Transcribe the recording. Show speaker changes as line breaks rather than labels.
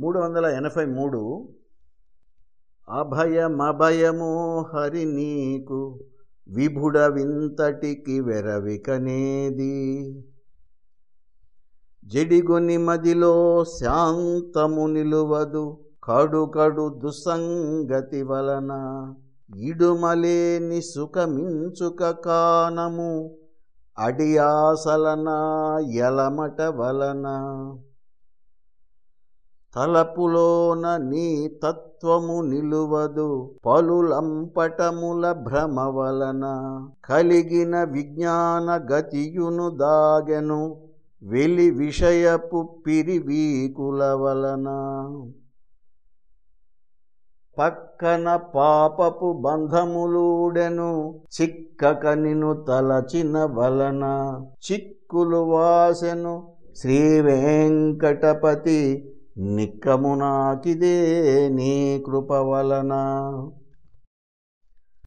మూడు వందల ఎనభై మూడు. అభయమభయము హరి నీకు విభుడ వింతటికి వెరవికనేది. జడిగొని మదిలో శాంతము నిలువదు కడు కడు దుసంగతి వలన. ఇడుమలేని సుఖమించుక కానము అడియాసలన ఎలమట వలన. తలపులోన నీ తత్వము నిలువదు. పలులంపటముల భ్రమ వలన కలిగిన విజ్ఞాన గతియును దాగెను. వెలి విషయపు పిరివీకుల వలన పక్కన పాపపు బంధములూడెను. చిక్కక నిను తలచిన వలన చిక్కులు వాసెను. శ్రీ వెంకటపతి నిక్కమునాకిదే నీ కృప వలన.